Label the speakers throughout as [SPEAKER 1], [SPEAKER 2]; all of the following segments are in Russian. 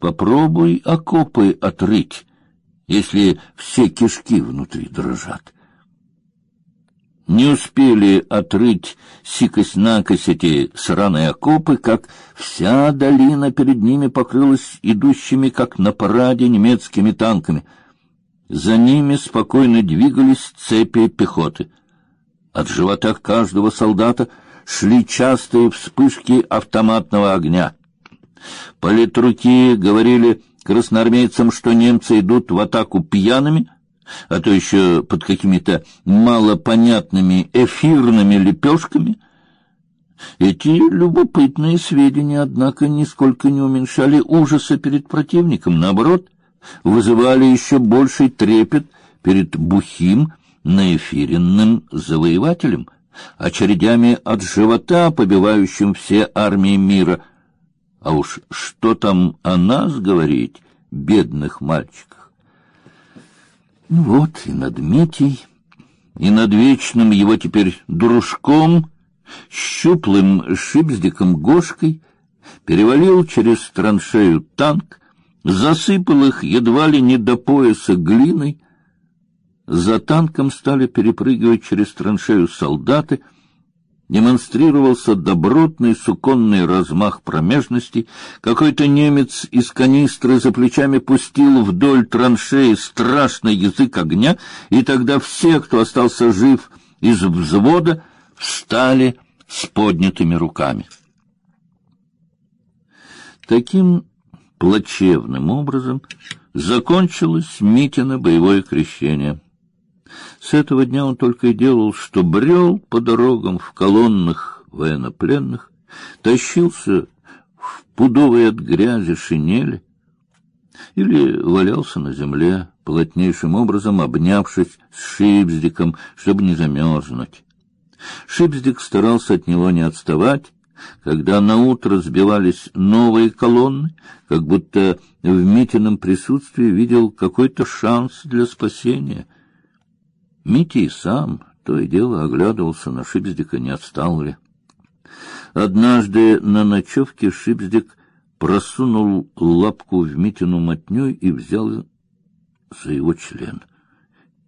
[SPEAKER 1] Попробуй окопы отрыть, если все кишки внутри дрожат. Не успели отрыть сикость-накость эти сраные окопы, как вся долина перед ними покрылась идущими, как на параде, немецкими танками. За ними спокойно двигались цепи пехоты. От живота каждого солдата шли частые вспышки автоматного огня. Политруки говорили красноармейцам, что немцы идут в атаку пьяными — а то еще под какими-то малопонятными эфирными лепешками. Эти любопытные сведения, однако, нисколько не уменьшали ужаса перед противником, наоборот, вызывали еще больший трепет перед бухим наэфиренным завоевателем, очередями от живота, побивающим все армии мира. А уж что там о нас говорить, бедных мальчиков? Ну вот и над Митей, и над вечным его теперь дружком, щуплым шипздиком Гошкой, перевалил через траншею танк, засыпал их едва ли не до пояса глиной. За танком стали перепрыгивать через траншею солдаты — демонстрировался добротный суконный размах промежности. Какой-то немец из канистры за плечами пустил вдоль траншеи страшный язык огня, и тогда все, кто остался жив из взвода, встали с поднятыми руками. Таким плачевным образом закончилось Митина боевое крещение. С этого дня он только и делал, что брел по дорогам в колоннах военнопленных, тащился в пудовой от грязи шинели или валялся на земле, плотнейшим образом обнявшись с Шипздиком, чтобы не замерзнуть. Шипздик старался от него не отставать, когда на утро сбивались новые колонны, как будто в Митином присутствии видел какой-то шанс для спасения — Митя и сам то и дело оглядывался на Шипздика, не отстал ли. Однажды на ночевке Шипздик просунул лапку в Митину мотню и взял за его член.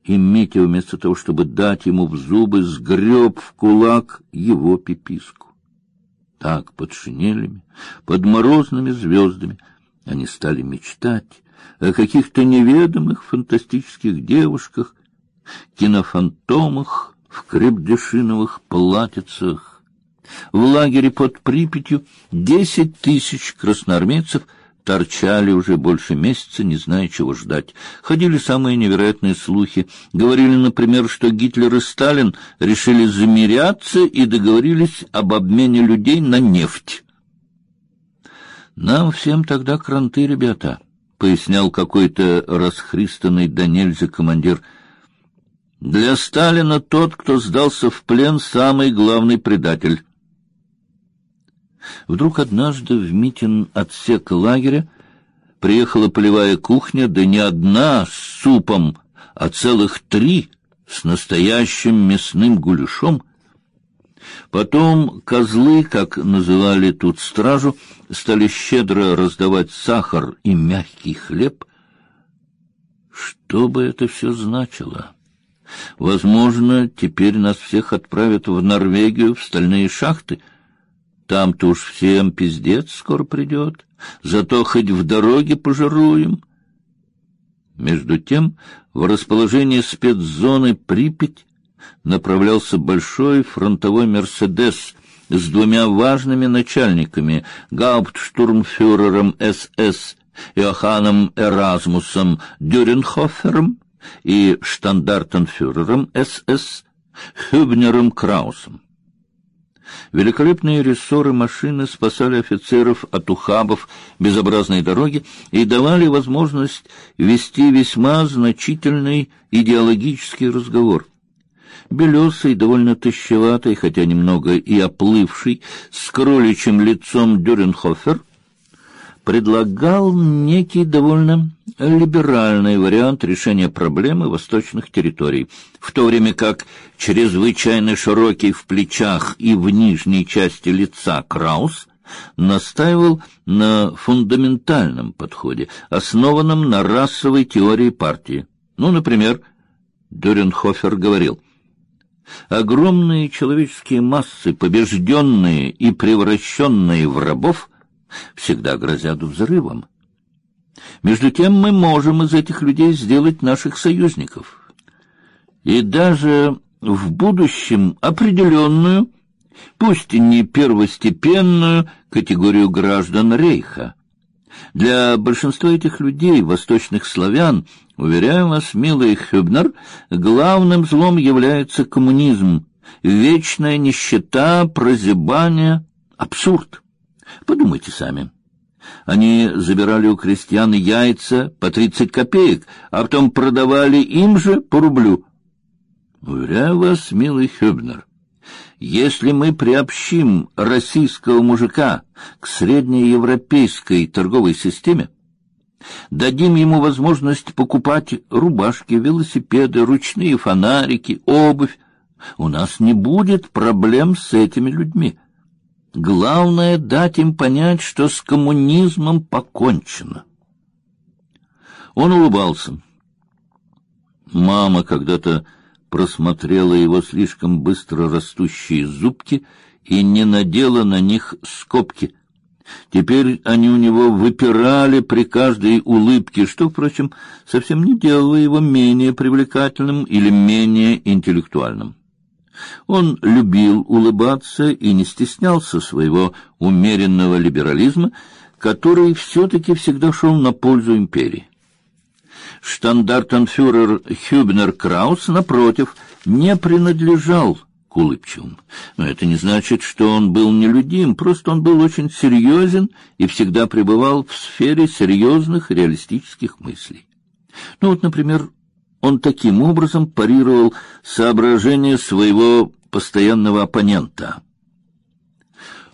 [SPEAKER 1] И Митя, вместо того, чтобы дать ему в зубы, сгреб в кулак его пиписку. Так, под шинелями, под морозными звездами, они стали мечтать о каких-то неведомых фантастических девушках, кинофантомах в крепдешиновых платьицах. В лагере под Припятью десять тысяч красноармейцев торчали уже больше месяца, не зная, чего ждать. Ходили самые невероятные слухи. Говорили, например, что Гитлер и Сталин решили замиряться и договорились об обмене людей на нефть. Нам всем тогда кранты, ребята, пояснял какой-то расхристанный да нельзя командир для Сталина тот, кто сдался в плен, самый главный предатель. Вдруг однажды в Митин отсек лагеря приехала полевая кухня, да не одна с супом, а целых три с настоящим мясным гуляшом. Потом козлы, как называли тут стражу, стали щедро раздавать сахар и мягкий хлеб. Что бы это все значило? Возможно, теперь нас всех отправят в Норвегию, в стальные шахты. Там-то уж всем пиздец скоро придет. Зато хоть в дороге пожируем. Между тем, в расположении спецзоны Припять направлялся большой фронтовой «Мерседес» с двумя важными начальниками, гауптштурмфюрером СС Иоханном Эразмусом Дюренхофером и штандартенфюрером СС Хюбнером Краусом. Великолепные рессоры машины спасали офицеров от ухабов безобразной дороги и давали возможность вести весьма значительный идеологический разговор. Белесый, довольно тощеватый, хотя немного и оплывший, с кроличьим лицом Дюренхофер — предлагал некий довольно либеральный вариант решения проблемы восточных территорий, в то время как чрезвычайно широкий в плечах и в нижней части лица Краус настаивал на фундаментальном подходе, основанном на расовой теории партии. Ну, например, Дюренхофер говорил: огромные человеческие массы, побежденные и превращенные в рабов, всегда грозят взрывом. Между тем мы можем из этих людей сделать наших союзников. И даже в будущем определенную, пусть и не первостепенную, категорию граждан Рейха. Для большинства этих людей, восточных славян, уверяю вас, милый Хюбнер, главным злом является коммунизм, вечная нищета, прозябание, абсурд. Подумайте сами. Они забирали у крестьян яйца по тридцать копеек, а потом продавали им же по рублю. Уверяю вас, милый Хюбнер, если мы приобщим российского мужика к среднеевропейской торговой системе, дадим ему возможность покупать рубашки, велосипеды, ручные фонарики, обувь, у нас не будет проблем с этими людьми. Главное дать им понять, что с коммунизмом покончено. Он улыбался. Мама когда-то просмотрела его слишком быстро растущие зубки и не надела на них скобки. Теперь они у него выпирали при каждой улыбке, что, впрочем, совсем не делало его менее привлекательным или менее интеллектуальным. Он любил улыбаться и не стеснялся своего умеренного либерализма, который все-таки всегда шел на пользу империи. Штандартенфюрер Хюбнер Краус, напротив, не принадлежал к улыбчивым. Но это не значит, что он был нелюдим, просто он был очень серьезен и всегда пребывал в сфере серьезных реалистических мыслей. Ну вот, например, он таким образом парировал соображения своего постоянного оппонента.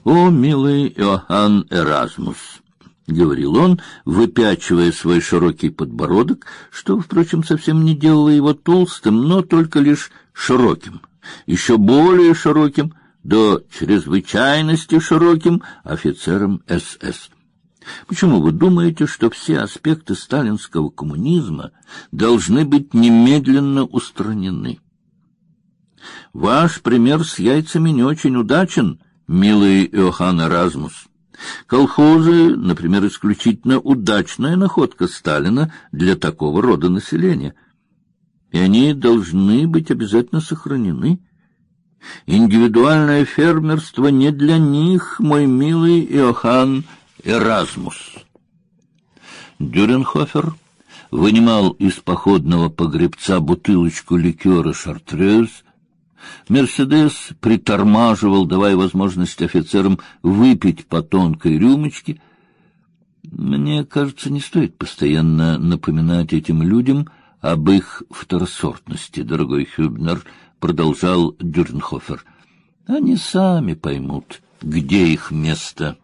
[SPEAKER 1] «О, милый Иоанн Эразмус!» — говорил он, выпячивая свой широкий подбородок, что, впрочем, совсем не делало его толстым, но только лишь широким, еще более широким, до чрезвычайности широким офицером СС. Почему вы думаете, что все аспекты сталинского коммунизма должны быть немедленно устранены? Ваш пример с яйцами не очень удачен, милый Иоанн Эразмус. Колхозы, например, исключительно удачная находка Сталина для такого рода населения. И они должны быть обязательно сохранены. Индивидуальное фермерство не для них, мой милый Иоанн Эразмус. Дюренхофер вынимал из походного погребца бутылочку ликера «Шартрез», Мерседес притормаживал, давая возможность офицерам выпить по тонкой рюмочке. Мне кажется, не стоит постоянно напоминать этим людям об их второсортности, дорогой Хюбнер, продолжал Дюрнхофер. Они сами поймут, где их место.